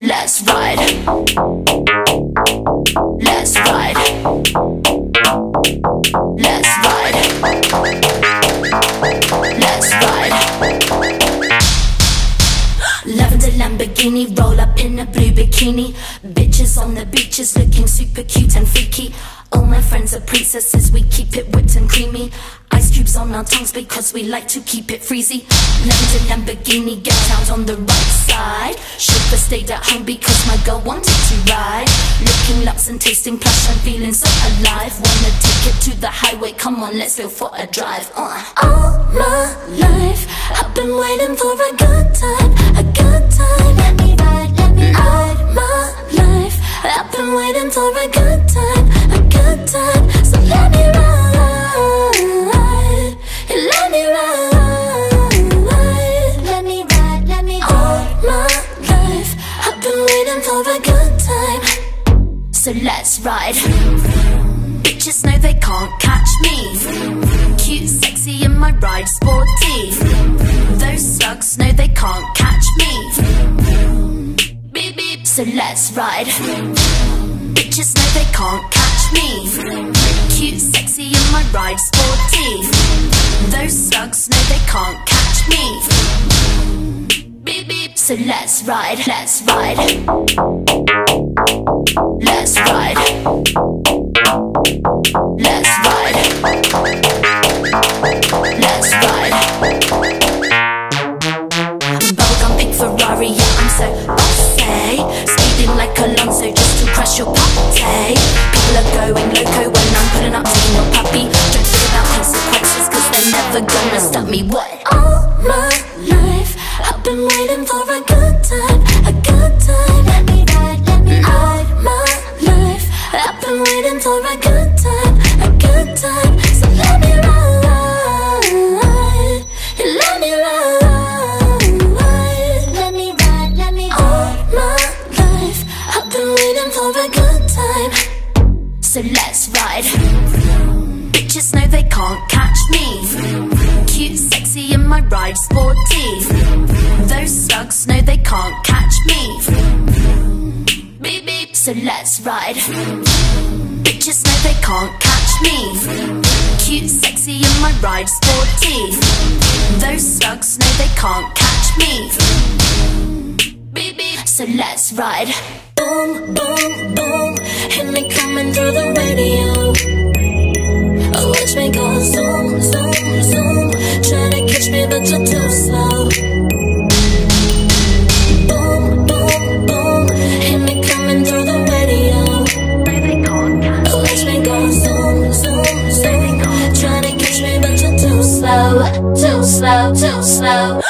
Let's ride. Let's ride. Let's ride. Let's ride. Lavender Lamborghini, roll up in a blue bikini. Bitches on the beaches looking super cute and freaky. My friends are princesses, we keep it whipped and creamy. Ice cubes on our tongues because we like to keep it freezy. Lavender Lamborghini, get out on the right side. Chauffeur stayed at home because my girl wanted to ride. Looking luxe and tasting plush, I'm feeling so alive. Wanna take it to the highway, come on, let's go for a drive. Uh. All my life, I've been waiting for a good time, a So let's ride. Bitches know they can't catch me. Cute, sexy, in my ride, sporty. Those slugs know they can't catch me. Beep beep. So let's ride. Bitches know they can't catch me. Cute, sexy, in my ride, sporty. Those slugs know they can't catch me. So let's ride, let's ride. Let's ride. Let's ride. Let's ride. Bubblegum pink Ferrari, yeah, I'm so bossy. Speeding like Alonso just to crash your party. People are going loco when I'm pulling up to your puppy. Don't think about consequences, cause they're never gonna stop me. What? All my life, I've been waiting for a good time, a good time. Let me ride, let me ride. All my life, I've been waiting for a good time, a good time. So let me ride, let me ride, let me ride, let me ride. All my life, I've been waiting for a good time. So let's ride. Bitches know they can't catch me. Cute, sexy, in my ride, sporty. Slugs know they can't catch me. Beep beep. So let's ride. Bitches know they can't catch me. Cute, sexy, in my ride, sporty. Those slugs know they can't catch me. Beep beep. So let's ride. Boom, boom, boom. Hear me coming through the radio. Too slow, too slow.